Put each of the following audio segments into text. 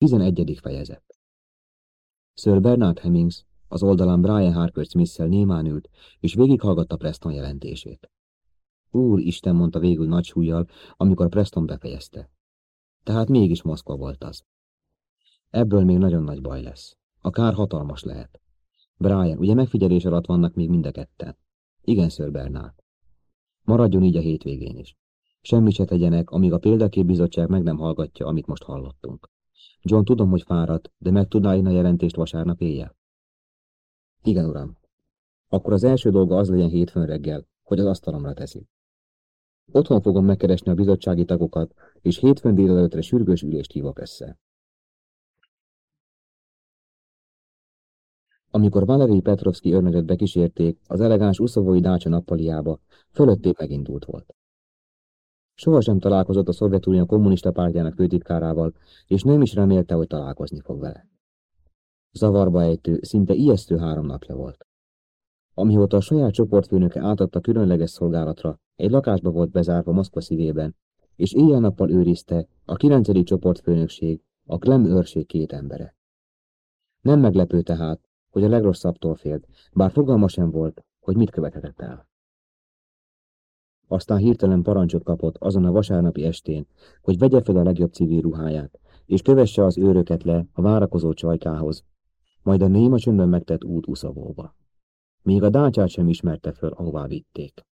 11. fejezet Sir Bernard Hemmings az oldalán Brian Harper Smith-szel némán ült, és végighallgatta Preston jelentését. Úr Isten, mondta végül nagy súlyjal, amikor Preston befejezte. Tehát mégis Moszkva volt az. Ebből még nagyon nagy baj lesz. A kár hatalmas lehet. Brian, ugye megfigyelés alatt vannak még mind a ketten? Igen, Sir Bernard. Maradjon így a hétvégén is. Semmit se tegyenek, amíg a példaképbizottság meg nem hallgatja, amit most hallottunk. John, tudom, hogy fáradt, de meg tudná írni a jelentést vasárnap éjjel? Igen, uram. Akkor az első dolga az legyen hétfőn reggel, hogy az asztalomra teszi. Otthon fogom megkeresni a bizottsági tagokat, és hétfőn délelőtre sürgős ülést hívok össze. Amikor Valeri Petrovski őrnagyot bekísérték, az elegáns uszovói dácsa nappaliába, fölötté megindult volt. Sohasem találkozott a Szovjetunió kommunista pártjának főtitkárával, és nem is remélte, hogy találkozni fog vele. Zavarba ejtő, szinte ijesztő három napja volt. Amióta a saját csoportfőnöke átadta különleges szolgálatra, egy lakásba volt bezárva Moszkva szívében, és éjjel-nappal őrizte a kilencedik csoportfőnökség, a Klem őrség két embere. Nem meglepő tehát, hogy a legrosszabbtól félt, bár fogalma sem volt, hogy mit követhetett el. Aztán hirtelen parancsot kapott azon a vasárnapi estén, hogy vegye fel a legjobb civil ruháját, és kövesse az őröket le a várakozó csajkához, majd a néma csöndben megtett út uszavóba. Még a dácsát sem ismerte föl, ahová vitték.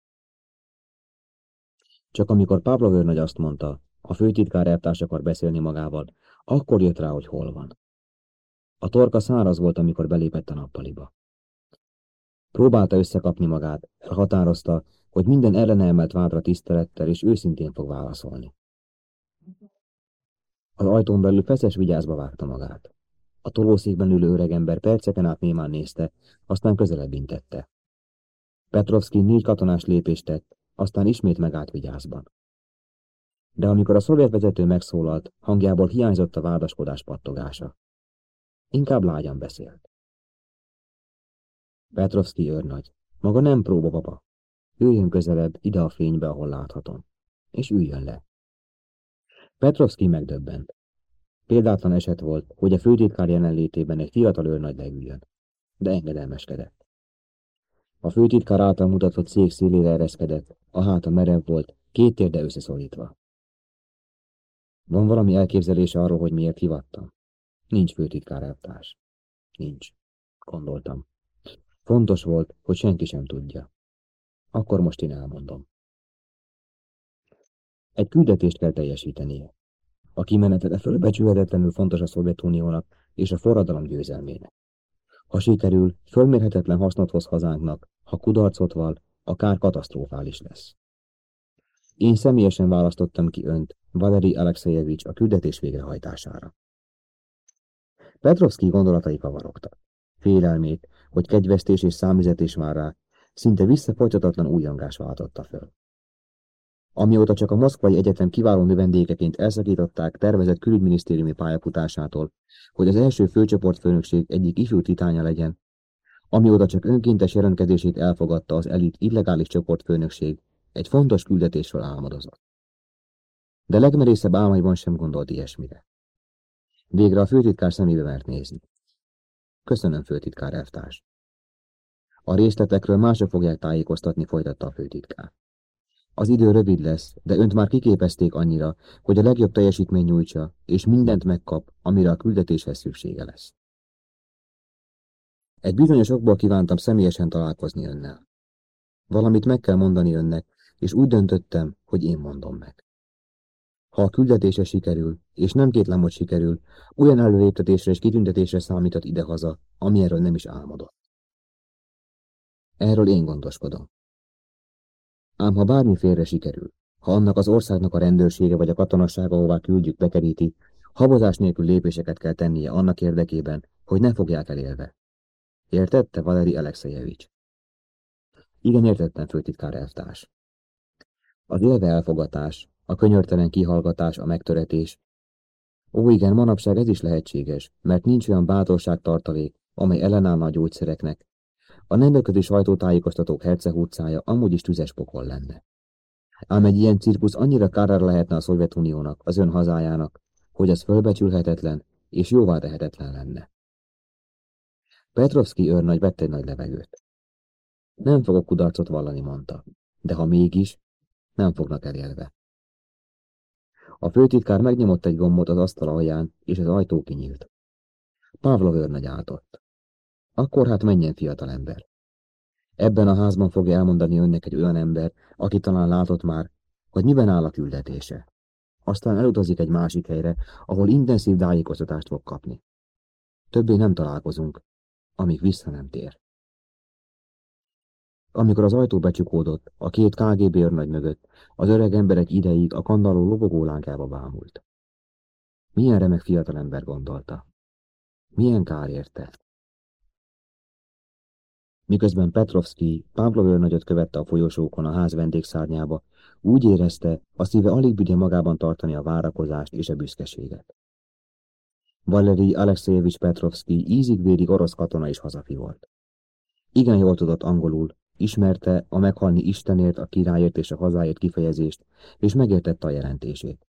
Csak amikor Pavlov őrnagy azt mondta, a főtitkár eltárs akar beszélni magával, akkor jött rá, hogy hol van. A torka száraz volt, amikor belépett a nappaliba. Próbálta összekapni magát, elhatározta, hogy minden ellenemelt vádra tisztelettel és őszintén fog válaszolni. Az ajtón belül feszes vigyázba vágta magát. A tolószékben ülő öregember perceken át némán nézte, aztán közelebb intette. Petrovski négy katonás lépést tett, aztán ismét megállt vigyázban. De amikor a szovjet vezető megszólalt, hangjából hiányzott a vádaskodás pattogása. Inkább lágyan beszélt. Petrovski őrnagy, maga nem próbababa. Üljön közelebb, ide a fénybe, ahol láthatom. És üljön le. Petrovski megdöbbent. Példátlan eset volt, hogy a főtitkár jelenlétében egy fiatal őrnagy leüljön. De engedelmeskedett. A főtitkár által mutatott szék szélére ereszkedett, a háta merev volt, két térde összeszorítva. Van valami elképzelése arról, hogy miért hivattam? Nincs főtitkár elvtárs. Nincs, gondoltam. Fontos volt, hogy senki sem tudja. Akkor most én elmondom. Egy küldetést kell teljesítenie. A kimenetele fölbecsülhetetlenül fontos a Szovjetuniónak és a forradalom győzelmének. Ha sikerül, fölmérhetetlen hasznot hoz hazánknak, ha kudarcot val, akár katasztrofális lesz. Én személyesen választottam ki önt, Valeri Alexejevics a küldetés végrehajtására. Petrovski gondolatai kavarogtak. Félelmét, hogy kegyvesztés és számüzetés már rá, szinte visszafolytatatlan újongás váltotta föl. Amióta csak a Moszkvai Egyetem kiváló növendékeként elszakították tervezett külügyminisztériumi pályafutásától, hogy az első főcsoportfőnökség egyik ifjú titánya legyen, amióta csak önkéntes jelentkezését elfogadta az elit illegális csoportfőnökség, egy fontos küldetésről álmodozott. De legmerészebb álmaiban sem gondolt ilyesmire. Végre a főtitkár szemébe mert nézni. Köszönöm, főtitkár elvtárs. A részletekről mások fogják tájékoztatni, folytatta a főtitkár. Az idő rövid lesz, de önt már kiképezték annyira, hogy a legjobb teljesítmény nyújtsa, és mindent megkap, amire a küldetéshez szüksége lesz. Egy bizonyos okból kívántam személyesen találkozni önnel. Valamit meg kell mondani önnek, és úgy döntöttem, hogy én mondom meg. Ha a küldetése sikerül, és nem kétlem, hogy sikerül, olyan előléptetésre és kitüntetésre számított idehaza, ami erről nem is álmodott. Erről én gondoskodom. Ám ha bármi félre sikerül, ha annak az országnak a rendőrsége vagy a katonassága, ahová küldjük, bekeríti, habozás nélkül lépéseket kell tennie annak érdekében, hogy ne fogják elélve. Értette, Valeri Alexejevics? Igen, értettem, főtitkár elvtárs. Az élve elfogatás, a könyörtelen kihallgatás, a megtöretés. Ó, igen, manapság ez is lehetséges, mert nincs olyan bátorságtartalék, amely ellenállna a gyógyszereknek, a nemzetközi sajtótájékoztatók Herceg utcája amúgy is tüzes pokol lenne. Ám egy ilyen cirkusz annyira kárára lehetne a Szovjetuniónak, az ön hazájának, hogy az fölbecsülhetetlen és jóvá tehetetlen lenne. Petrovski őrnagy vett egy nagy levegőt. Nem fogok kudarcot vallani, mondta, de ha mégis, nem fognak elélve. A főtitkár megnyomott egy gombot az asztal alján, és az ajtó kinyílt. Pavlov őrnagy álltott. Akkor hát menjen, fiatalember. Ebben a házban fogja elmondani önnek egy olyan ember, aki talán látott már, hogy miben áll a küldetése. Aztán elutazik egy másik helyre, ahol intenzív tájékoztatást fog kapni. Többé nem találkozunk, amíg vissza nem tér. Amikor az ajtó becsukódott, a két KGB őrnagy mögött, az öreg ember egy ideig a kandalló lobogó lángába bámult. Milyen remek fiatalember gondolta. Milyen kár érte. Miközben Petrovski Pavlov őrnagyot követte a folyosókon a ház vendégszárnyába, úgy érezte, a szíve alig bírja magában tartani a várakozást és a büszkeséget. Valeri Alexejevics Petrovski ízig-vérig orosz katona és hazafi volt. Igen jól tudott angolul, ismerte a meghalni Istenért, a királyért és a hazáért kifejezést, és megértette a jelentését.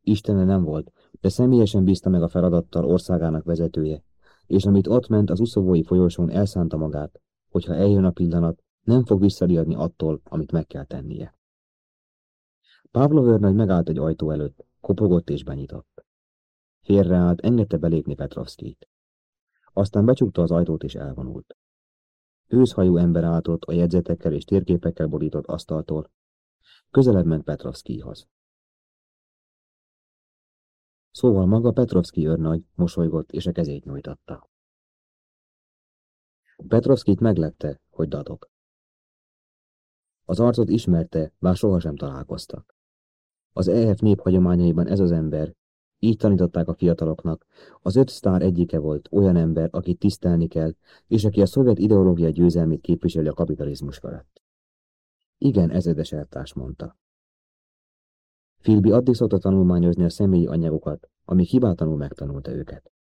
Istene nem volt, de személyesen bízta meg a feladattal országának vezetője, és amit ott ment az uszovói folyosón elszánta magát, hogyha eljön a pillanat, nem fog visszariadni attól, amit meg kell tennie. Pavlov őrnagy megállt egy ajtó előtt, kopogott és benyitott. Félreállt, engedte belépni Petrovskit. Aztán becsukta az ajtót és elvonult. Őszhajú ember állt ott a jegyzetekkel és térképekkel borított asztaltól. Közelebb ment Petrovskihoz. Szóval maga Petrovski őrnagy mosolygott és a kezét nyújtotta. Petrovskit meglepte, hogy dadok. Az arcot ismerte, bár sohasem találkoztak. Az EF néphagyományaiban ez az ember, így tanították a fiataloknak, az öt sztár egyike volt, olyan ember, akit tisztelni kell, és aki a szovjet ideológia győzelmét képviseli a kapitalizmus felett. Igen, ezedes eltárs mondta. Filbi addig szokta tanulmányozni a személyi anyagokat, amíg hibátlanul megtanulta őket.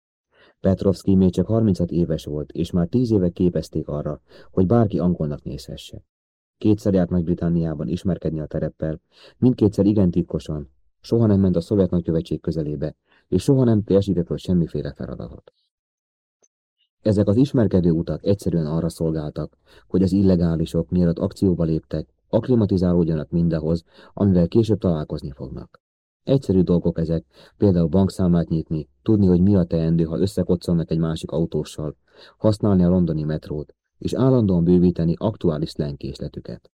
Petrovski még csak 36 éves volt, és már tíz éve képezték arra, hogy bárki angolnak nézhesse. Kétszer járt Nagy-Britanniában ismerkedni a tereppel, mindkétszer igen titkosan, soha nem ment a szovjet nagykövetség közelébe, és soha nem teljesített semmiféle feladatot. Ezek az ismerkedő utak egyszerűen arra szolgáltak, hogy az illegálisok mielőtt akcióba léptek, aklimatizálódjanak mindahhoz, amivel később találkozni fognak. Egyszerű dolgok ezek, például bankszámlát nyitni, tudni, hogy mi a teendő, ha összekoccannak egy másik autóssal, használni a londoni metrót, és állandóan bővíteni aktuális lenkészletüket.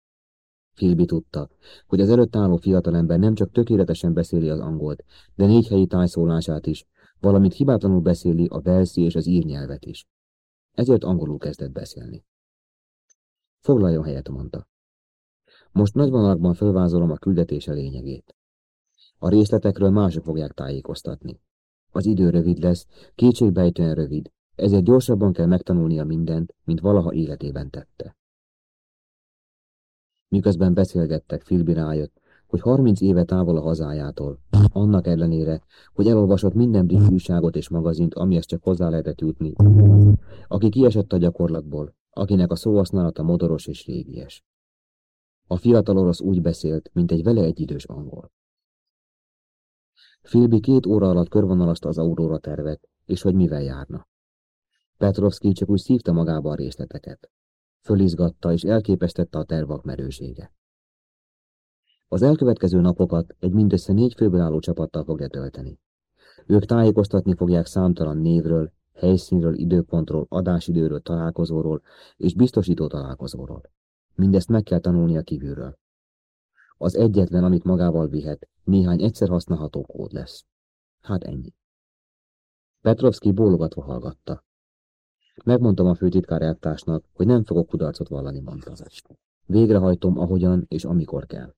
Filbi tudta, hogy az előtt álló fiatalember nem csak tökéletesen beszéli az angolt, de négy helyi tájszólását is, valamint hibátlanul beszéli a belszi és az ír nyelvet is. Ezért angolul kezdett beszélni. Foglaljon helyet, mondta. Most nagy vonalakban fölvázolom a küldetése lényegét. A részletekről mások fogják tájékoztatni. Az idő rövid lesz, kétségbejtően rövid, ezért gyorsabban kell megtanulnia mindent, mint valaha életében tette. Miközben beszélgettek, Filbi rájött, hogy 30 éve távol a hazájától, annak ellenére, hogy elolvasott minden brit újságot és magazint, amihez csak hozzá lehetett jutni, aki kiesett a gyakorlatból, akinek a szóhasználata modoros és régies. A fiatal orosz úgy beszélt, mint egy vele egyidős angol. Filbi két óra alatt körvonalazta az Aurora tervet, és hogy mivel járna. Petrovski csak úgy szívta magába a részleteket. Fölizgatta és elképesztette a tervak merősége. Az elkövetkező napokat egy mindössze négy főből álló csapattal fogja tölteni. Ők tájékoztatni fogják számtalan névről, helyszínről, időpontról, adásidőről, találkozóról és biztosító találkozóról. Mindezt meg kell tanulnia kívülről. Az egyetlen, amit magával vihet, néhány egyszer használható kód lesz. Hát ennyi. Petrovski bólogatva hallgatta. Megmondtam a főtitkár elvtársnak, hogy nem fogok kudarcot vallani, mondta. Végrehajtom, ahogyan és amikor kell.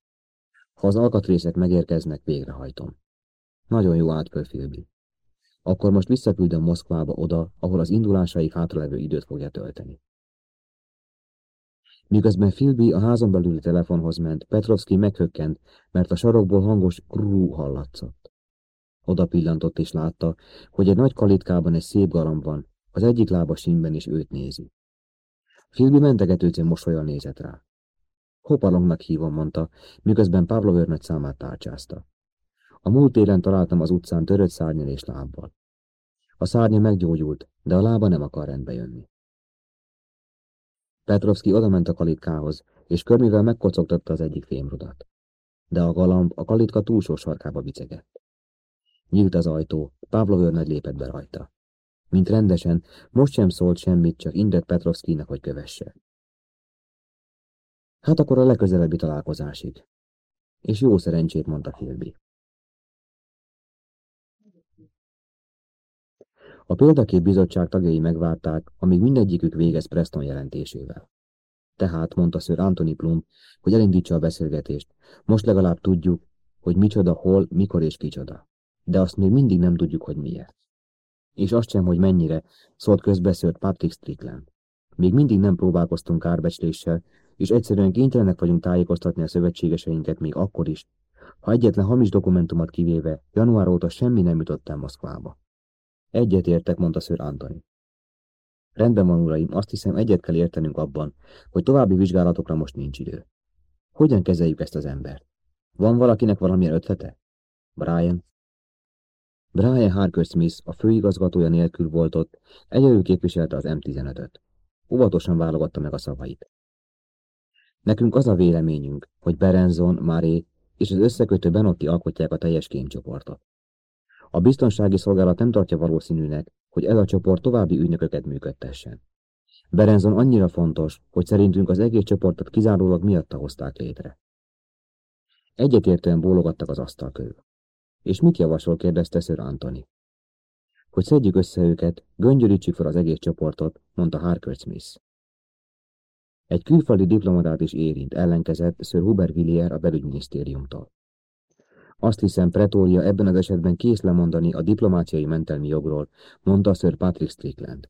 Ha az alkatrészek megérkeznek, végrehajtom. Nagyon jó átköl Akkor most visszaküldöm Moszkvába oda, ahol az indulásaik hátralevő időt fogja tölteni. Miközben Filbi a házon belüli telefonhoz ment, Petrovski meghökkent, mert a sarokból hangos grú hallatszott. Oda pillantott és látta, hogy egy nagy kalitkában egy szép galamb van, az egyik lába sínben is őt nézi. Filbi mentegetőcén mosolyal nézett rá. Hopalongnak hívom, mondta, miközben Pavlov őrnagy számát tárcsázta. A múlt téren találtam az utcán törött szárnyal és lábbal. A szárnya meggyógyult, de a lába nem akar rendbe jönni. Petrovski odament a kalitkához, és körmivel megkocogtatta az egyik fémrudat. De a galamb a kalitka túlsó sarkába bicegett. Nyílt az ajtó, Pavlov őrnagy lépett be rajta. Mint rendesen, most sem szólt semmit, csak indett Petrovszkinak, hogy kövesse. Hát akkor a legközelebbi találkozásig. És jó szerencsét, mondta Kilby. A példakép bizottság tagjai megvárták, amíg mindegyikük végez Preston jelentésével. Tehát, mondta Sir Anthony Plum, hogy elindítsa a beszélgetést. Most legalább tudjuk, hogy micsoda, hol, mikor és kicsoda. De azt még mindig nem tudjuk, hogy miért. És azt sem, hogy mennyire, szólt közbeszélt Patrick Strickland. Még mindig nem próbálkoztunk árbecsléssel, és egyszerűen kénytelenek vagyunk tájékoztatni a szövetségeseinket még akkor is, ha egyetlen hamis dokumentumot kivéve január óta semmi nem jutott el Moszkvába. Egyet értek, mondta Sir Antony. Rendben van, uraim, azt hiszem egyet kell értenünk abban, hogy további vizsgálatokra most nincs idő. Hogyan kezeljük ezt az embert? Van valakinek valamilyen ötlete? Brian? Brian Harker Smith, a főigazgatója nélkül volt ott, egyedül képviselte az M15-öt. Óvatosan válogatta meg a szavait. Nekünk az a véleményünk, hogy Berenzon, Maré és az összekötő Benotti alkotják a teljes kémcsoportot. A biztonsági szolgálat nem tartja valószínűnek, hogy ez a csoport további ügynököket működtessen. Berenzon annyira fontos, hogy szerintünk az egész csoportot kizárólag miatta hozták létre. Egyetértően bólogattak az asztal körül. És mit javasol, kérdezte Sir Anthony. Hogy szedjük össze őket, göngyörítsük fel az egész csoportot, mondta Harker Smith. Egy külföldi diplomatát is érint, ellenkezett Sir Hubert Villiers a belügyminisztériumtól. Azt hiszem, Pretória ebben az esetben kész lemondani a diplomáciai mentelmi jogról, mondta Sir Patrick Strickland.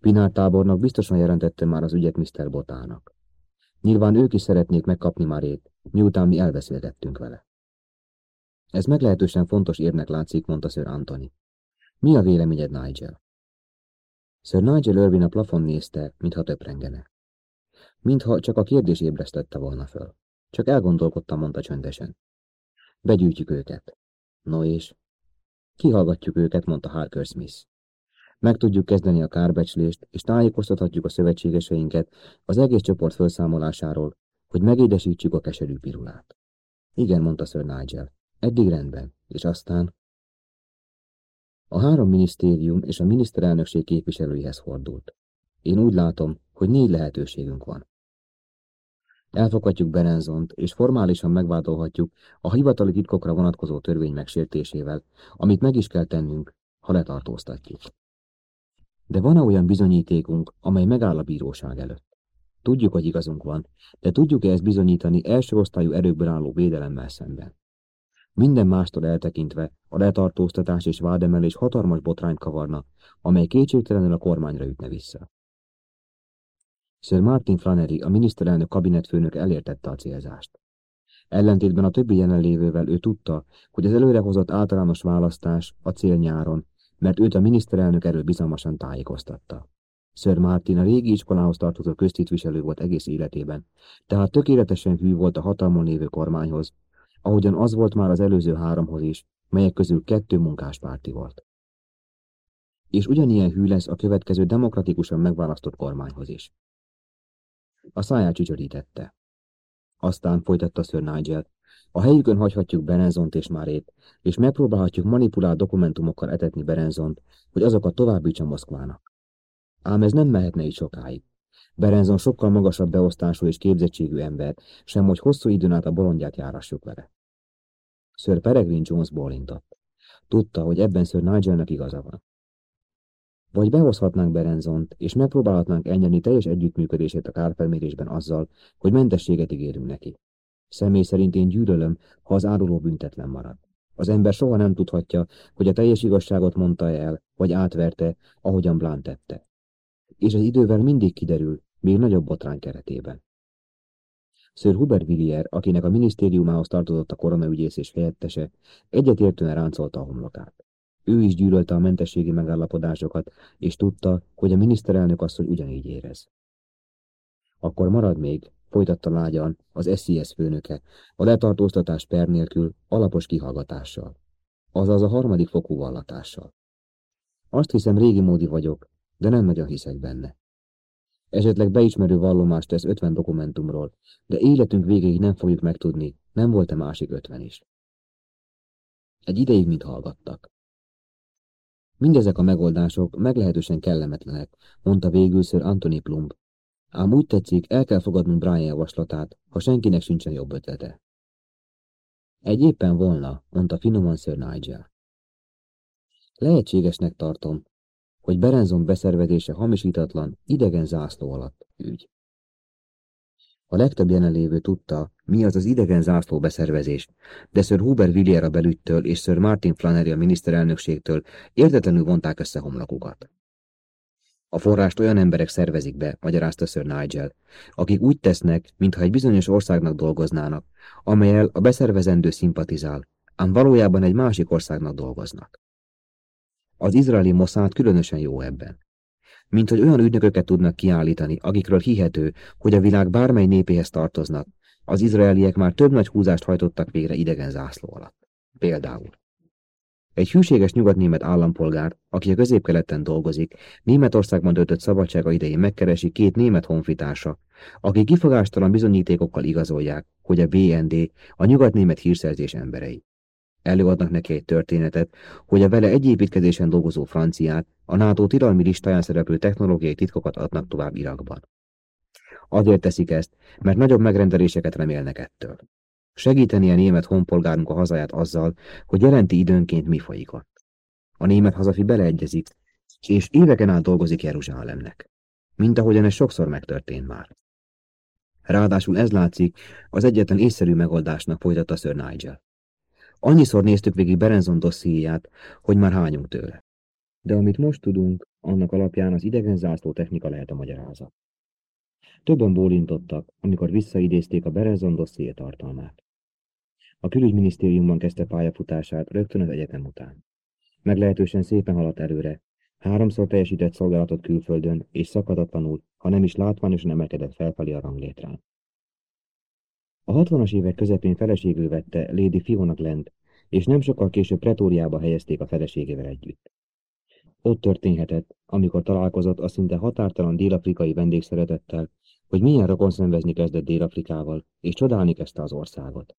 Pinár tábornok biztosan jelentette már az ügyet Mr. Botának. Nyilván ők is szeretnék megkapni Marét, miután mi elbeszélgettünk vele. Ez meglehetősen fontos érnek látszik, mondta Sir Anthony. Mi a véleményed, Nigel? Sir Nigel Irvin a plafon nézte, mintha töprengene. Mintha csak a kérdés ébresztette volna föl. Csak elgondolkodtam, mondta csöndesen. Begyűjtjük őket. No és? Kihallgatjuk őket, mondta Harker Smith. Meg tudjuk kezdeni a kárbecslést, és tájékoztathatjuk a szövetségeseinket az egész csoport felszámolásáról, hogy megédesítsük a keserű pirulát. Igen, mondta Sir Nigel. Eddig rendben, és aztán... A három minisztérium és a miniszterelnökség képviselőihez fordult. Én úgy látom, hogy négy lehetőségünk van. Elfogadjuk Berenzont, és formálisan megvádolhatjuk a hivatali titkokra vonatkozó törvény megsértésével, amit meg is kell tennünk, ha letartóztatjuk. De van-e olyan bizonyítékunk, amely megáll a bíróság előtt? Tudjuk, hogy igazunk van, de tudjuk-e ezt bizonyítani első osztályú erőkből álló védelemmel szemben? Minden mástól eltekintve a letartóztatás és vádemelés hatalmas botrányt kavarna, amely kétségtelenül a kormányra ütne vissza. Sir Martin Flannery, a miniszterelnök kabinetfőnök elértette a célzást. Ellentétben a többi jelenlévővel ő tudta, hogy az előrehozott általános választás a cél nyáron, mert őt a miniszterelnök erről bizalmasan tájékoztatta. Sir Martin a régi iskolához tartozó köztisztviselő volt egész életében, tehát tökéletesen hű volt a hatalmon lévő kormányhoz, ahogyan az volt már az előző háromhoz is, melyek közül kettő munkáspárti volt. És ugyanilyen hű lesz a következő demokratikusan megválasztott kormányhoz is. A száját csücsörítette. Aztán folytatta Sir Nigel, a helyükön hagyhatjuk Berenzont és Márét, és megpróbálhatjuk manipulált dokumentumokkal etetni Berenzont, hogy azokat továbbítsa Moszkvának. Ám ez nem mehetne így sokáig. Berenzon sokkal magasabb beosztású és képzettségű ember, sem hogy hosszú időn át a bolondját járassuk vele. Sir Peregrine Jones bólintott. Tudta, hogy ebben Sir Nigelnek igaza van. Vagy behozhatnánk Berenzont, és megpróbálhatnánk elnyerni teljes együttműködését a kárfelmérésben azzal, hogy mentességet ígérünk neki. Személy szerint én gyűlölöm, ha az áruló büntetlen marad. Az ember soha nem tudhatja, hogy a teljes igazságot mondta el, vagy átverte, ahogyan Blán tette. És az idővel mindig kiderül, még nagyobb botrány keretében. Sir Hubert Villiers, akinek a minisztériumához tartozott a koronaügyész és helyettese, egyetértően ráncolta a homlokát. Ő is gyűlölte a mentességi megállapodásokat, és tudta, hogy a miniszterelnök asszony ugyanígy érez. Akkor marad még, folytatta lágyan az SZSZ főnöke, a letartóztatás per nélkül alapos kihallgatással, azaz a harmadik fokú vallatással. Azt hiszem, régi módi vagyok, de nem nagyon hiszek benne. Esetleg beismerő vallomást tesz 50 dokumentumról, de életünk végéig nem fogjuk megtudni, nem volt-e másik 50 is. Egy ideig mit hallgattak. Mindezek a megoldások meglehetősen kellemetlenek, mondta végül Sir Anthony Plumb. Ám úgy tetszik, el kell fogadnunk Brian javaslatát, ha senkinek sincsen jobb ötlete. Egy éppen volna, mondta finoman Sir Nigel. Lehetségesnek tartom, hogy Berenzon beszervezése hamisítatlan, idegen zászló alatt ügy. A legtöbb jelenlévő tudta, mi az az idegen zászló beszervezés, de Sir Hubert Villiers a belügytől és Sir Martin Flannery a miniszterelnökségtől értetlenül vonták össze homlokukat. A forrást olyan emberek szervezik be, magyarázta Sir Nigel, akik úgy tesznek, mintha egy bizonyos országnak dolgoznának, amelyel a beszervezendő szimpatizál, ám valójában egy másik országnak dolgoznak. Az izraeli Mossad különösen jó ebben. Mint hogy olyan ügynököket tudnak kiállítani, akikről hihető, hogy a világ bármely népéhez tartoznak, az izraeliek már több nagy húzást hajtottak végre idegen zászló alatt. Például. Egy hűséges nyugatnémet állampolgár, aki a középkeleten dolgozik, Németországban töltött szabadsága idején megkeresi két német honfitársa, akik kifogástalan bizonyítékokkal igazolják, hogy a BND a nyugatnémet hírszerzés emberei. Előadnak neki egy történetet, hogy a vele egy építkezésen dolgozó franciák a NATO tilalmi listáján szereplő technológiai titkokat adnak tovább Irakban. Azért teszik ezt, mert nagyobb megrendeléseket remélnek ettől. Segíteni a német honpolgárunk a hazáját azzal, hogy jelenti időnként mi folyik ott. A német hazafi beleegyezik, és éveken át dolgozik Jeruzsálemnek. Mint ahogyan ez sokszor megtörtént már. Ráadásul ez látszik az egyetlen észszerű megoldásnak folytatta Sir Nigel. Annyiszor néztük végig Berenzon dossziéját, hogy már hányunk tőle. De amit most tudunk, annak alapján az idegen zászló technika lehet a magyarázat. Többen bólintottak, amikor visszaidézték a Berenzon dosszié tartalmát. A külügyminisztériumban kezdte pályafutását rögtön az egyetem után. Meglehetősen szépen haladt előre, háromszor teljesített szolgálatot külföldön, és szakadatlanul, ha nem is látványosan emelkedett felfelé a ranglétrán. A hatvanas évek közepén feleségül vette Lady Fiona Glant, és nem sokkal később pretóriába helyezték a feleségével együtt. Ott történhetett, amikor találkozott a szinte határtalan dél-afrikai vendégszeretettel, hogy milyen rokon szenvezni kezdett Dél-Afrikával, és csodálni kezdte az országot.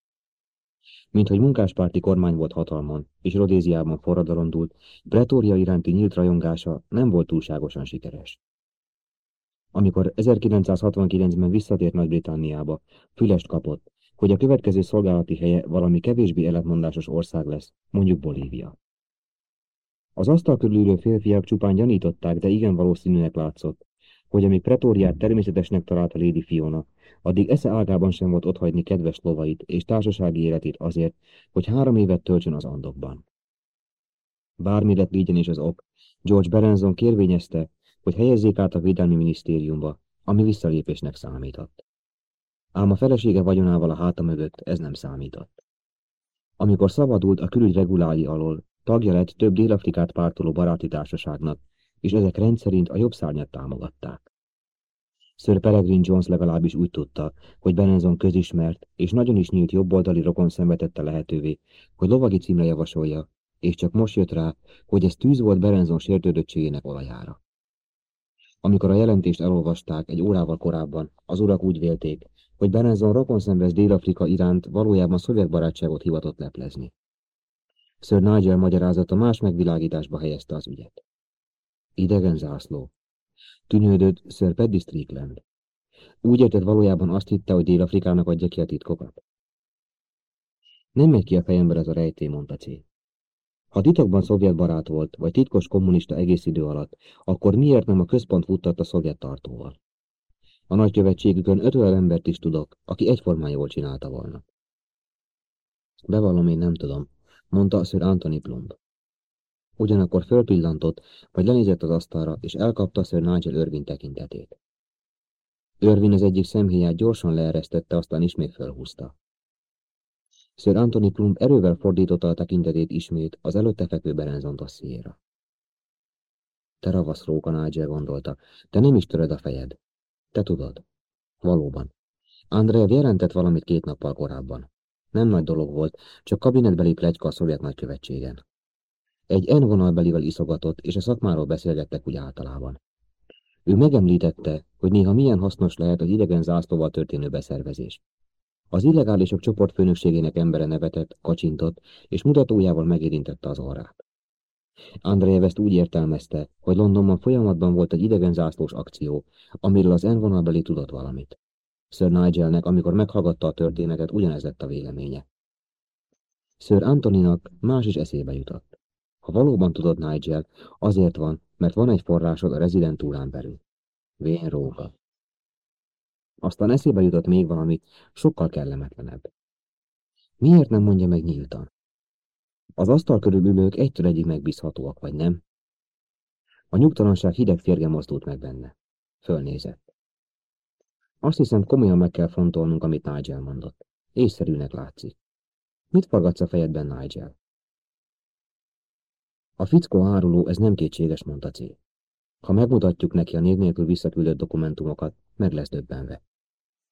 Mint hogy munkáspárti kormány volt hatalmon, és Rodéziában forradalondult, Pretória iránti nyílt rajongása nem volt túlságosan sikeres. Amikor 1969-ben visszatért Nagy-Britanniába, fülest kapott, hogy a következő szolgálati helye valami kevésbé ellentmondásos ország lesz, mondjuk Bolívia. Az asztal körülülő férfiak csupán gyanították, de igen valószínűnek látszott, hogy amíg pretóriát természetesnek találta Lady Fiona, addig esze ágában sem volt otthagyni kedves lovait és társasági életét azért, hogy három évet töltsön az andokban. Bármi lett légyen is az ok, George Berenzon kérvényezte, hogy helyezzék át a Védelmi Minisztériumba, ami visszalépésnek számított. Ám a felesége vagyonával a háta mögött ez nem számított. Amikor szabadult a külügy regulái alól, tagja lett több Dél-Afrikát pártoló baráti társaságnak, és ezek rendszerint a jobb szárnyat támogatták. Sir Peregrine Jones legalábbis úgy tudta, hogy Benenzon közismert és nagyon is nyílt jobboldali rokon szenvedette lehetővé, hogy lovagi címre javasolja, és csak most jött rá, hogy ez tűz volt Berenzon sértődöttségének olajára. Amikor a jelentést elolvasták egy órával korábban, az urak úgy vélték, hogy Benenzon rokon szenvez Dél-Afrika iránt valójában szovjet barátságot hivatott leplezni. Sir Nigel magyarázata más megvilágításba helyezte az ügyet. Idegen zászló. Tűnődött Sir Paddy Strickland. Úgy értett valójában azt hitte, hogy Dél-Afrikának adja ki a titkokat. Nem megy ki a fejembe ez a rejtély, mondta C. Ha titokban szovjet barát volt, vagy titkos kommunista egész idő alatt, akkor miért nem a központ futtatta szovjet tartóval? A nagykövetségükön öt olyan embert is tudok, aki egyformán jól csinálta volna. Bevallom, én nem tudom, mondta Sir Anthony Plumb. Ugyanakkor fölpillantott, vagy lenézett az asztalra, és elkapta Sir Nigel Irvin tekintetét. Irvin az egyik szemhéját gyorsan leeresztette, aztán ismét felhúzta. Sir Anthony Plumb erővel fordította a tekintetét ismét az előtte fekvő Berenzon dossziéra. Te ravasz róka, Nigel gondolta, te nem is töröd a fejed. Te tudod. Valóban. Andrea jelentett valamit két nappal korábban. Nem nagy dolog volt, csak kabinetbeli plegyka a szovjet nagykövetségen. Egy N vonalbelivel iszogatott, és a szakmáról beszélgettek úgy általában. Ő megemlítette, hogy néha milyen hasznos lehet az idegen zászlóval történő beszervezés. Az illegálisok csoportfőnökségének embere nevetett, kacsintott, és mutatójával megérintette az orrát. Andrejev ezt úgy értelmezte, hogy Londonban folyamatban volt egy idegen akció, amiről az N vonalbeli tudott valamit. Sir Nigelnek, amikor meghallgatta a történetet, ugyanez lett a véleménye. Sir Antoninak más is eszébe jutott. Ha valóban tudod Nigel, azért van, mert van egy forrásod a rezidentúrán belül. Vén róga. Aztán eszébe jutott még valami, sokkal kellemetlenebb. Miért nem mondja meg nyíltan? Az asztal körül ülők egytől egyig megbízhatóak, vagy nem? A nyugtalanság hideg férge mozdult meg benne. Fölnézett. Azt hiszem, komolyan meg kell fontolnunk, amit Nigel mondott. Észszerűnek látszik. Mit forgatsz a fejedben, Nigel? A fickó áruló, ez nem kétséges, mondta C. Ha megmutatjuk neki a név nélkül visszaküldött dokumentumokat, meg lesz döbbenve.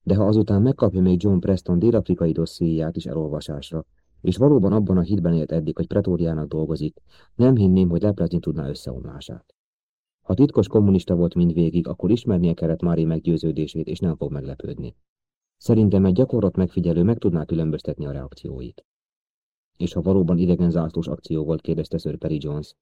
De ha azután megkapja még John Preston dél-afrikai dossziéját is elolvasásra, és valóban abban a hitben élt eddig, hogy pretóriának dolgozik, nem hinném, hogy leplezni tudná összeomlását. Ha titkos kommunista volt mindvégig, akkor ismernie kellett Mári meggyőződését, és nem fog meglepődni. Szerintem egy gyakorlat megfigyelő meg tudná különböztetni a reakcióit. És ha valóban idegen zászlós akció volt, kérdezte Sir Perry Jones,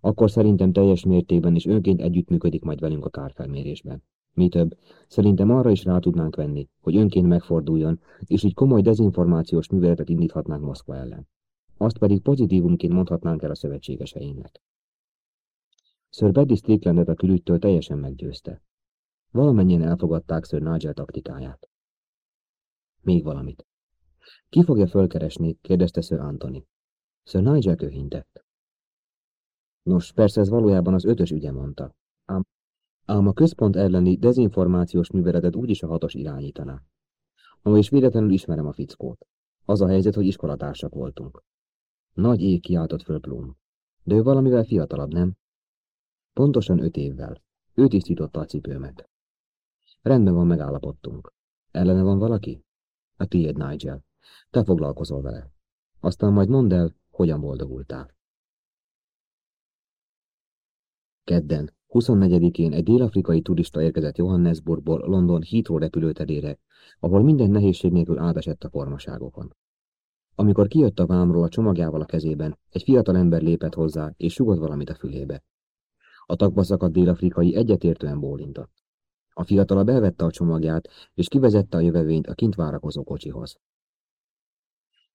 akkor szerintem teljes mértékben és önként együttműködik majd velünk a kárfelmérésben. Mi több, szerintem arra is rá tudnánk venni, hogy önként megforduljon, és így komoly dezinformációs műveletet indíthatnánk Moszkva ellen. Azt pedig pozitívumként mondhatnánk el a szövetségeseinknek. Sir Betty Stricklandet a külügytől teljesen meggyőzte. Valamennyien elfogadták Sir Nigel taktikáját. Még valamit. Ki fogja fölkeresni? kérdezte Sir Anthony. Sir Nigel köhintett. Nos, persze ez valójában az ötös ügye mondta. Ám, ám a központ elleni dezinformációs műveletet úgyis a hatos irányítaná. Ma is véletlenül ismerem a fickót. Az a helyzet, hogy iskolatársak voltunk. Nagy ég kiáltott föl Plum. De ő valamivel fiatalabb, nem? Pontosan öt évvel. Ő tisztította a cipőmet. Rendben van, megállapodtunk. Ellene van valaki? A tiéd, Nigel. Te foglalkozol vele. Aztán majd mondd el, hogyan boldogultál. Kedden, 24-én egy dél-afrikai turista érkezett Johannesburgból London Heathrow repülőterére, ahol minden nehézség nélkül átesett a formaságokon. Amikor kijött a vámról a csomagjával a kezében, egy fiatal ember lépett hozzá, és sugott valamit a fülébe. A tagba szakadt dél-afrikai egyetértően bólintott. A fiatala belvette a csomagját, és kivezette a jövevényt a kint várakozó kocsihoz.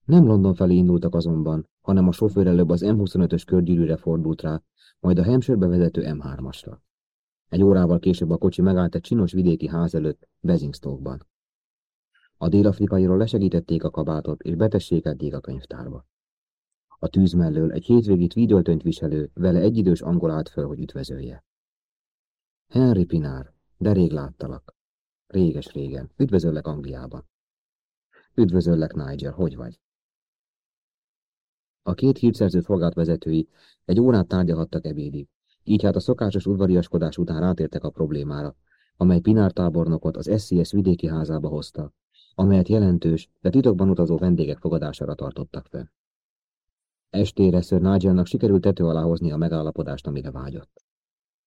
Nem London felé indultak azonban, hanem a sofőr előbb az M25-ös körgyűrűre fordult rá, majd a Hampshire-be vezető M3-asra. Egy órával később a kocsi megállt egy csinos vidéki ház előtt, Basingstoke-ban. A dél-afrikairól lesegítették a kabátot, és betessékelték a könyvtárba. A tűz mellől egy hétvégit vídöltönyt viselő, vele egyidős angol állt föl, hogy üdvözölje. Henry Pinár, de rég láttalak. Réges-régen. Üdvözöllek Angliában. Üdvözöllek, Nigel, hogy vagy? A két hírszerző szolgált vezetői egy órát tárgyalhattak ebédig, így hát a szokásos udvariaskodás után rátértek a problémára, amely Pinár tábornokot az SCS vidéki házába hozta, amelyet jelentős, de titokban utazó vendégek fogadására tartottak fel. Estére Sir Nigelnak sikerült tető alá hozni a megállapodást, amire vágyott.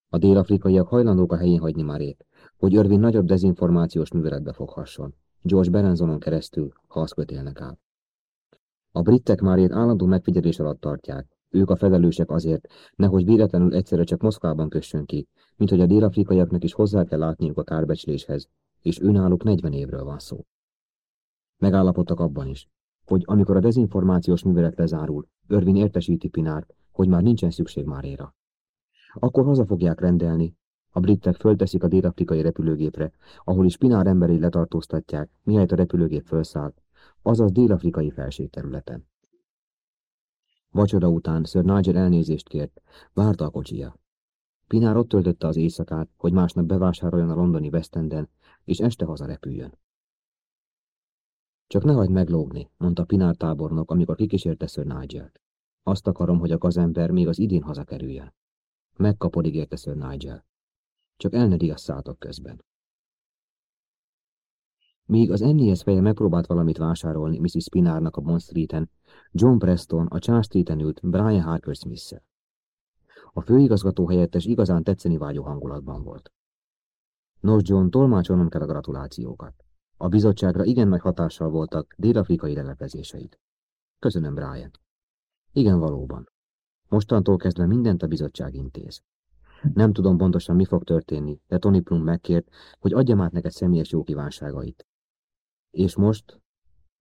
A dél-afrikaiak hajlandók a helyén hagyni már épp, hogy Örvin nagyobb dezinformációs műveletbe foghasson, George Berenzonon keresztül, ha azt kötélnek át. A britek már ilyen állandó megfigyelés alatt tartják. Ők a felelősek azért, nehogy véletlenül egyszerre csak Moszkvában kössön ki, mint hogy a dél-afrikaiaknak is hozzá kell látniuk a kárbecsléshez, és őnáluk 40 évről van szó. Megállapodtak abban is, hogy amikor a dezinformációs művelet lezárul, Örvin értesíti Pinárt, hogy már nincsen szükség Máréra. Akkor haza fogják rendelni, a britek fölteszik a dél-afrikai repülőgépre, ahol is Pinár emberei letartóztatják, mihelyt a repülőgép felszáll, azaz dél-afrikai felségterületen. Vacsora után Sir Nigel elnézést kért, várta a kocsija. Pinár ott töltötte az éjszakát, hogy másnap bevásároljon a londoni West és este hazarepüljön. Csak ne hagyd meglógni, mondta Pinár tábornok, amikor kikísérte Sir Nigel-t. Azt akarom, hogy a gazember még az idén hazakerüljön. Megkapod, ígérte Sir Nigel. Csak el ne közben. Míg az Ennies feje megpróbált valamit vásárolni Mrs. Spinárnak a Bond Street-en, John Preston a Charles Street-en ült Brian Harker smith -szel. A főigazgató helyettes igazán tetszeni vágyó hangulatban volt. Nos, John, tolmácsolnom kell a gratulációkat. A bizottságra igen nagy hatással voltak dél-afrikai lelepezéseid. Köszönöm, Brian. Igen, valóban. Mostantól kezdve mindent a bizottság intéz. Nem tudom pontosan, mi fog történni, de Tony Plum megkért, hogy adjam át neked személyes jó kívánságait. És most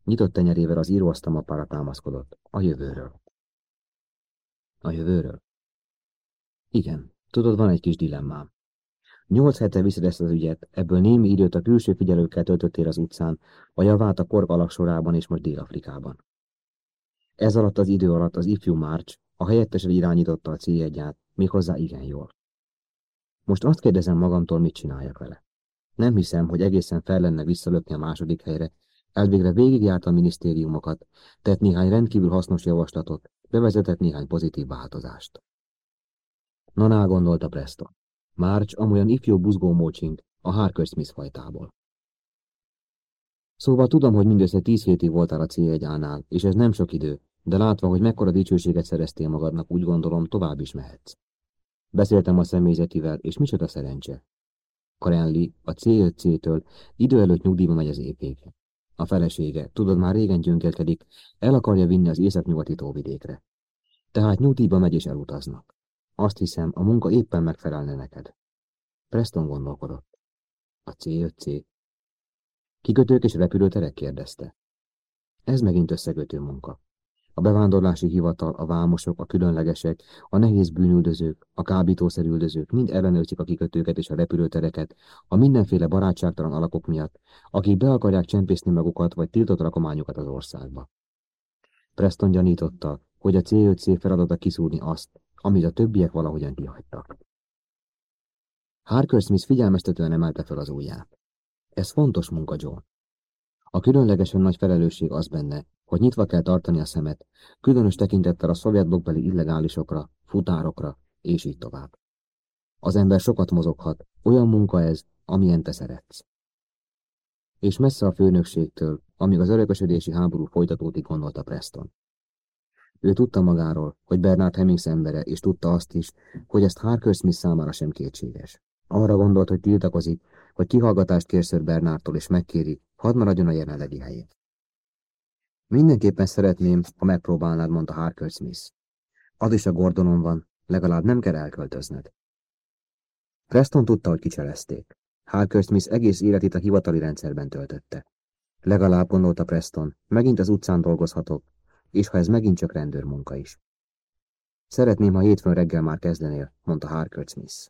nyitott tenyerével az íróasztalmapára támaszkodott. A jövőről. A jövőről? Igen, tudod, van egy kis dilemmám. Nyolc hete viszed ezt az ügyet, ebből némi időt a külső figyelőkkel töltöttél az utcán, a javát a kork alaksorában és most Dél-Afrikában. Ez alatt az idő alatt az ifjú March a helyettesre irányította a céljegyát, méghozzá igen jól. Most azt kérdezem magamtól, mit csináljak vele. Nem hiszem, hogy egészen fel lenne visszalöpni a második helyre, elvégre végigjárt a minisztériumokat, tett néhány rendkívül hasznos javaslatot, bevezetett néhány pozitív változást. Naná gondolta Preston. March amolyan ifjú buzgó mócsink a Harker Smith fajtából. Szóval tudom, hogy mindössze tíz hétig voltál a céljegyánál, és ez nem sok idő, de látva, hogy mekkora dicsőséget szereztél magadnak, úgy gondolom, tovább is mehetsz. Beszéltem a személyzetivel, és micsoda szerencse. Karenli a C5C-től idő előtt nyugdíjba megy az épéke. A felesége, tudod, már régen gyöngélkedik, el akarja vinni az északnyugati tóvidékre. Tehát nyugdíjba megy és elutaznak. Azt hiszem, a munka éppen megfelelne neked. Preston gondolkodott. A C5C. Kikötők és repülőterek kérdezte. Ez megint összekötő munka. A bevándorlási hivatal, a vámosok, a különlegesek, a nehéz bűnüldözők, a kábítószerüldözők mind ellenőrzik a kikötőket és a repülőtereket a mindenféle barátságtalan alakok miatt, akik be akarják csempészni magukat vagy tiltott rakományokat az országba. Preston gyanította, hogy a C5C feladata kiszúrni azt, amit a többiek valahogyan kihagytak. Harker Smith figyelmeztetően emelte fel az ujját. Ez fontos munka, John. A különlegesen nagy felelősség az benne, hogy nyitva kell tartani a szemet, különös tekintettel a szovjet blokkbeli illegálisokra, futárokra, és így tovább. Az ember sokat mozoghat, olyan munka ez, amilyen te szeretsz. És messze a főnökségtől, amíg az örökösödési háború folytatódik, gondolta Preston. Ő tudta magáról, hogy Bernard Hemmings embere, és tudta azt is, hogy ezt Harker Smith számára sem kétséges. Arra gondolt, hogy tiltakozik, hogy kihallgatást kér Sir Bernardtól, és megkéri, hadd maradjon a jelenlegi helyén. Mindenképpen szeretném, ha megpróbálnád, mondta Harker Smith. Az is a Gordonon van, legalább nem kell elköltözned. Preston tudta, hogy kicselezték. Harker Smith egész életét a hivatali rendszerben töltötte. Legalább gondolta Preston, megint az utcán dolgozhatok, és ha ez megint csak rendőrmunka is. Szeretném, ha hétfőn reggel már kezdenél, mondta Harker Smith.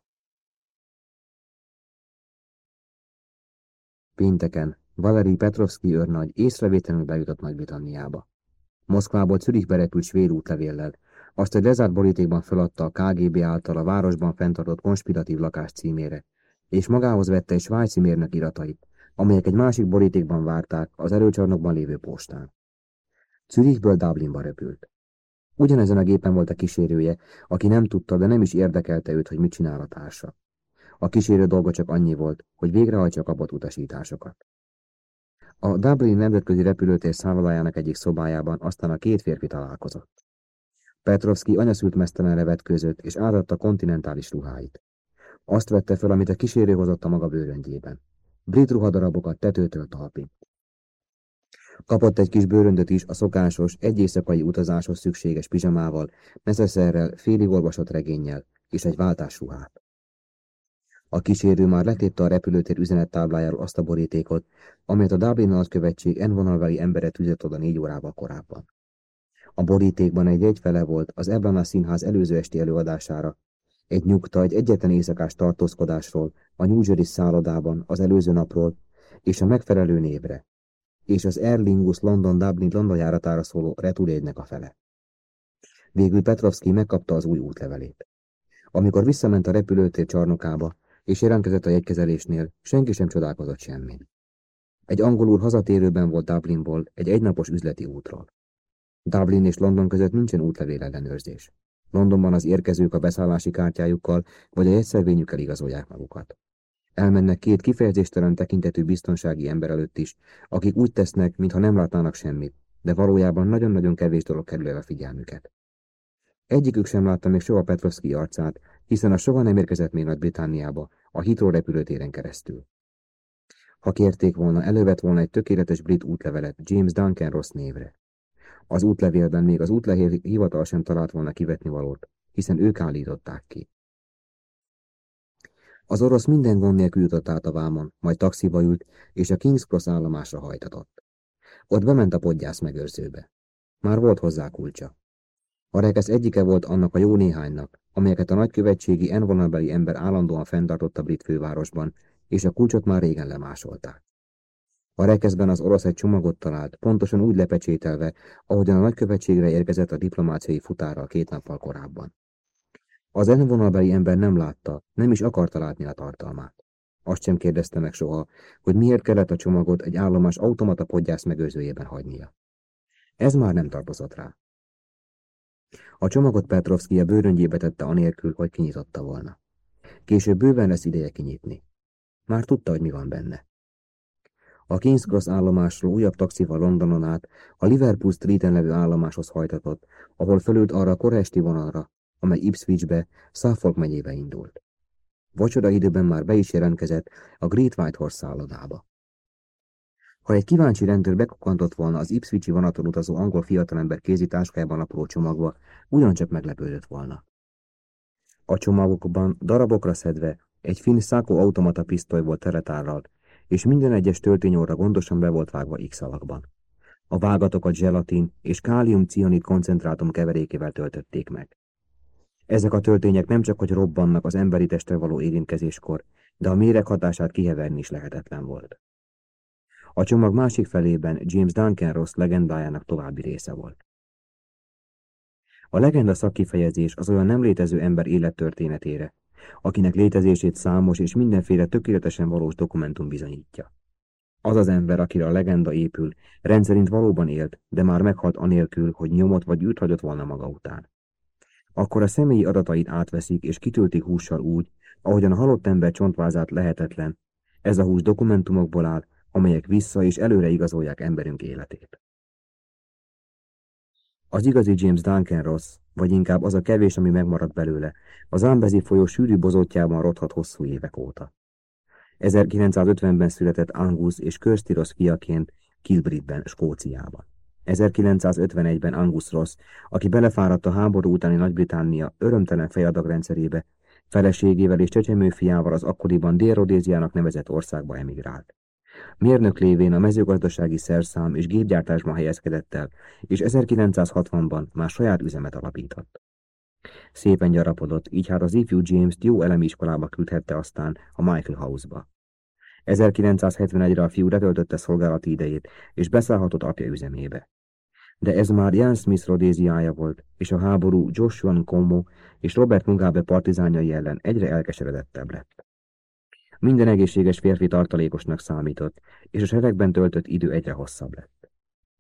Pénteken Valeri Petrovski őrnagy észrevétlenül bejutott Nagy-Britanniába. Moszkvából Zürichbe repült svéd útlevéllel, azt egy lezárt borítékban feladta a KGB által a városban fenntartott konspiratív lakás címére, és magához vette egy svájci mérnök iratait, amelyek egy másik borítékban várták az erőcsarnokban lévő postán. Zürichből Dublinba repült. Ugyanezen a gépen volt a kísérője, aki nem tudta, de nem is érdekelte őt, hogy mit csinál a társa. A kísérő dolga csak annyi volt, hogy végrehajtsa kapott utasításokat. A Dublin nemzetközi repülőtér szállodájának egyik szobájában aztán a két férfi találkozott. Petrovski anyaszült mesztelenre vetkőzött, és átadta kontinentális ruháit. Azt vette fel, amit a kísérő hozott a maga bőröngyében. Brit ruhadarabokat tetőtől talpig. Kapott egy kis bőröndöt is a szokásos, egy éjszakai utazáshoz szükséges pizsamával, neszeszerrel, félig olvasott regénnyel és egy váltásruhát. A kísérő már letépte a repülőtér üzenettáblájáról azt a borítékot, amelyet a Dublin nagykövetség envonalveli embere tűzött oda négy órával korábban. A borítékban egy jegyfele volt az Eblana színház előző esti előadására, egy nyugta, egy egyetlen éjszakás tartózkodásról, a New Jersey szállodában az előző napról, és a megfelelő névre, és az Aer Lingus London-Dublin London járatára szóló retulédnek a fele. Végül Petrovski megkapta az új útlevelét. Amikor visszament a repülőtér csarnokába, és jelentkezett a jegykezelésnél, senki sem csodálkozott semmin. Egy angol úr hazatérőben volt Dublinból, egy egynapos üzleti útról. Dublin és London között nincsen útlevél ellenőrzés. Londonban az érkezők a beszállási kártyájukkal vagy a jegyszervényükkel igazolják magukat. Elmennek két kifejezéstelen tekintetű biztonsági ember előtt is, akik úgy tesznek, mintha nem látnának semmit, de valójában nagyon-nagyon kevés dolog kerül el a figyelmüket. Egyikük sem látta még soha Petrovski arcát, hiszen a soha nem érkezett még Nagy-Britániába, a Heathrow repülőtéren keresztül. Ha kérték volna, elővett volna egy tökéletes brit útlevelet James Duncan Ross névre. Az útlevélben még az útlevél hivatal sem talált volna kivetni valót, hiszen ők állították ki. Az orosz minden gond nélkül jutott át a vámon, majd taxiba ült, és a King's Cross állomásra hajtatott. Ott bement a podgyász megőrzőbe. Már volt hozzá kulcsa. A rekesz egyike volt annak a jó néhánynak, amelyeket a nagykövetségi envonalbeli ember állandóan fenntartott a brit fővárosban, és a kulcsot már régen lemásolták. A rekeszben az orosz egy csomagot talált, pontosan úgy lepecsételve, ahogyan a nagykövetségre érkezett a diplomáciai futárral két nappal korábban. Az envonalbeli ember nem látta, nem is akarta látni a tartalmát. Azt sem kérdezte meg soha, hogy miért kellett a csomagot egy állomás automata podgyász megőrzőjében hagynia. Ez már nem tartozott rá. A csomagot Petrovski a bőröngyébe tette anélkül, hogy kinyitotta volna. Később bőven lesz ideje kinyitni. Már tudta, hogy mi van benne. A King's Cross állomásról újabb taxival Londonon át a Liverpool Street-en levő állomáshoz hajtatott, ahol fölült arra a koresti vonalra, amely Ipswichbe, Suffolk megyébe indult. Vacsora időben már be is jelentkezett a Great White Horse szállodába. Ha egy kíváncsi rendőr bekokkantott volna az Ipswichi vonaton utazó angol fiatalember kézi táskájában apró csomagba, ugyancsak meglepődött volna. A csomagokban darabokra szedve egy finn Szákó automata pisztoly volt teletárral, és minden egyes töltényóra gondosan be volt vágva X alakban. A vágatokat zselatin és kálium-cianid koncentrátum keverékével töltötték meg. Ezek a töltények nem csak hogy robbannak az emberi testre való érintkezéskor, de a méreg hatását kiheverni is lehetetlen volt. A csomag másik felében James Duncan Ross legendájának további része volt. A legenda szakkifejezés az olyan nem létező ember élettörténetére, akinek létezését számos és mindenféle tökéletesen valós dokumentum bizonyítja. Az az ember, akire a legenda épül, rendszerint valóban élt, de már meghalt anélkül, hogy nyomot vagy űrt hagyott volna maga után. Akkor a személyi adatait átveszik és kitöltik hússal úgy, ahogyan a halott ember csontvázát lehetetlen. Ez a hús dokumentumokból áll, amelyek vissza és előre igazolják emberünk életét. Az igazi James Duncan Ross, vagy inkább az a kevés, ami megmaradt belőle, az Ámbezi folyó sűrű bozótjában rothat hosszú évek óta. 1950-ben született Angus és Kirsty Ross fiaként Kilbridben, Skóciában. 1951-ben Angus Ross, aki belefáradt a háború utáni Nagy-Britannia örömtelen fejadagrendszerébe, feleségével és csecsemő fiával az akkoriban Dél-Rodéziának nevezett országba emigrált. Mérnök lévén a mezőgazdasági szerszám és gépgyártásban helyezkedett el, és 1960-ban már saját üzemet alapított. Szépen gyarapodott, így hát az ifjú James-t jó elemi iskolába küldhette aztán a Michael House-ba. 1971-re a fiú letöltötte szolgálati idejét, és beszállhatott apja üzemébe. De ez már Jan Smith rodéziája volt, és a háború Joshua Nkomo és Robert Mugabe partizányai ellen egyre elkeseredettebb lett. Minden egészséges férfi tartalékosnak számított, és a seregben töltött idő egyre hosszabb lett.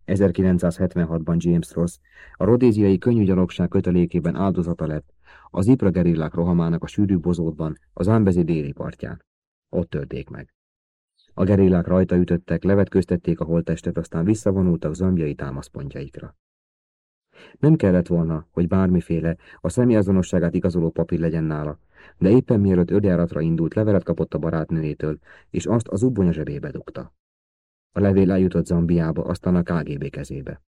1976-ban James Ross a rodéziai könnyű gyalogság kötelékében áldozata lett, az Ipra gerillák rohamának a sűrű bozótban, az Ámbezi déli partján. Ott törték meg. A gerillák rajta ütöttek, levetköztették a holttestet, aztán visszavonultak zambjai támaszpontjaikra. Nem kellett volna, hogy bármiféle a személyazonosságát igazoló papír legyen nála, de éppen mielőtt ödjáratra indult, levelet kapott a barátnőjétől, és azt az ubbonya zsebébe dugta. A levél eljutott Zambiába, aztán a KGB kezébe.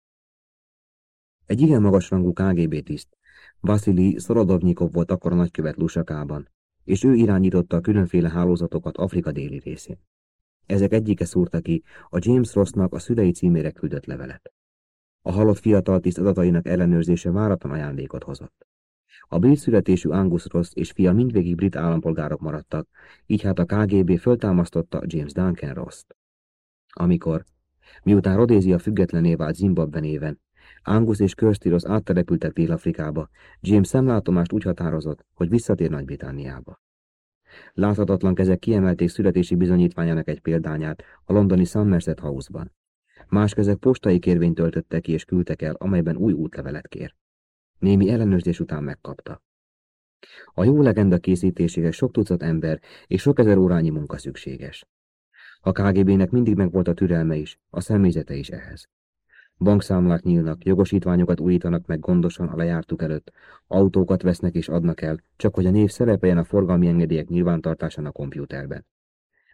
Egy igen magasrangú KGB tiszt, Vasili Szorodovnyikov volt akkor a nagykövet Lusakában, és ő irányította a különféle hálózatokat Afrika déli részén. Ezek egyike szúrta ki a James Rossnak a szülei címére küldött levelet. A halott fiatal tiszt adatainak ellenőrzése váratlan ajándékot hozott. A brit születésű Angus Ross és fia mindvégig brit állampolgárok maradtak, így hát a KGB föltámasztotta James Duncan Ross-t. Amikor, miután Rodézia függetlené vált Zimbabwe néven, Angus és Kirsty Ross áttelepültek Dél-Afrikába, James szemlátomást úgy határozott, hogy visszatér Nagy-Britanniába. Láthatatlan kezek kiemelték születési bizonyítványának egy példányát a londoni Somerset House-ban. Más kezek postai kérvényt töltöttek ki és küldtek el, amelyben új útlevelet kér. Némi ellenőrzés után megkapta. A jó legenda készítéséhez sok tucat ember és sok ezer órányi munka szükséges. A KGB-nek mindig megvolt a türelme is, a személyzete is ehhez. Bankszámlák nyílnak, jogosítványokat újítanak meg gondosan a lejártuk előtt, autókat vesznek és adnak el, csak hogy a név szerepeljen a forgalmi engedélyek nyilvántartásán a kompjúterben.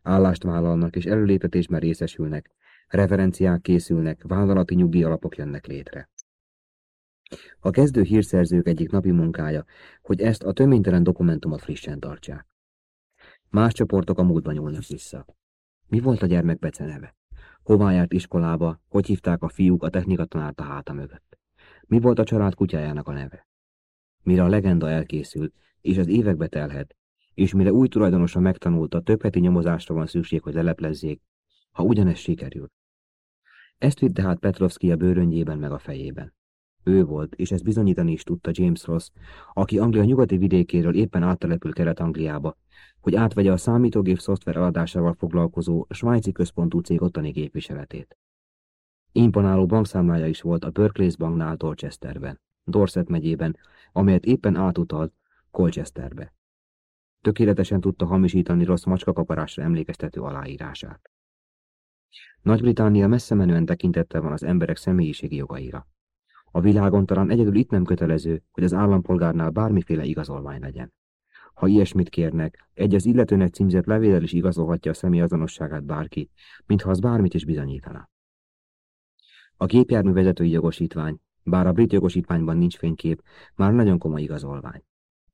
Állást vállalnak és előlépetésben részesülnek, referenciák készülnek, vállalati nyugdíj alapok jönnek létre. A kezdő hírszerzők egyik napi munkája, hogy ezt a töménytelen dokumentumot frissen tartsák. Más csoportok a múltban nyúlnak vissza. Mi volt a gyermek beceneve? Hová járt iskolába, hogy hívták a fiúk a technikatanárt a háta mögött? Mi volt a család kutyájának a neve? Mire a legenda elkészül, és az évekbe telhet, és mire új tulajdonosa megtanulta, több heti nyomozásra van szükség, hogy leleplezzék, ha ugyanez sikerül. Ezt vitte hát Petrovski a bőröngyében meg a fejében. Ő volt, és ezt bizonyítani is tudta James Ross, aki Anglia nyugati vidékéről éppen áttelepül Kelet-Angliába, hogy átvegye a számítógép szoftver eladásával foglalkozó svájci központú cég ottani képviseletét. Imponáló bankszámlája is volt a Berkeley banknál Dorchesterben, Dorset megyében, amelyet éppen átutalt Colchesterbe. Tökéletesen tudta hamisítani rossz macskakaparásra emlékeztető aláírását. Nagy-Britannia messze menően tekintette van az emberek személyiségi jogaira. A világon talán egyedül itt nem kötelező, hogy az állampolgárnál bármiféle igazolvány legyen. Ha ilyesmit kérnek, egy az illetőnek címzett levéllel is igazolhatja a személyazonosságát bárki, mintha az bármit is bizonyítana. A gépjármű vezetői jogosítvány, bár a brit jogosítványban nincs fénykép, már nagyon komoly igazolvány.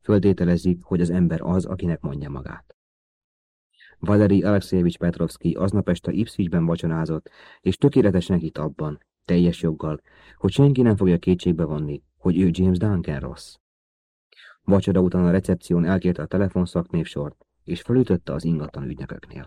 Földételezik, hogy az ember az, akinek mondja magát. Valeri Alexejevics Petrovski aznap este Ipswichben vacsonázott, és tökéletesen hitt abban, teljes joggal, hogy senki nem fogja kétségbe vonni, hogy ő James Duncan Ross. Vacsora után a recepción elkérte a telefonszaknévsort, és felütötte az ingatlan ügynököknél.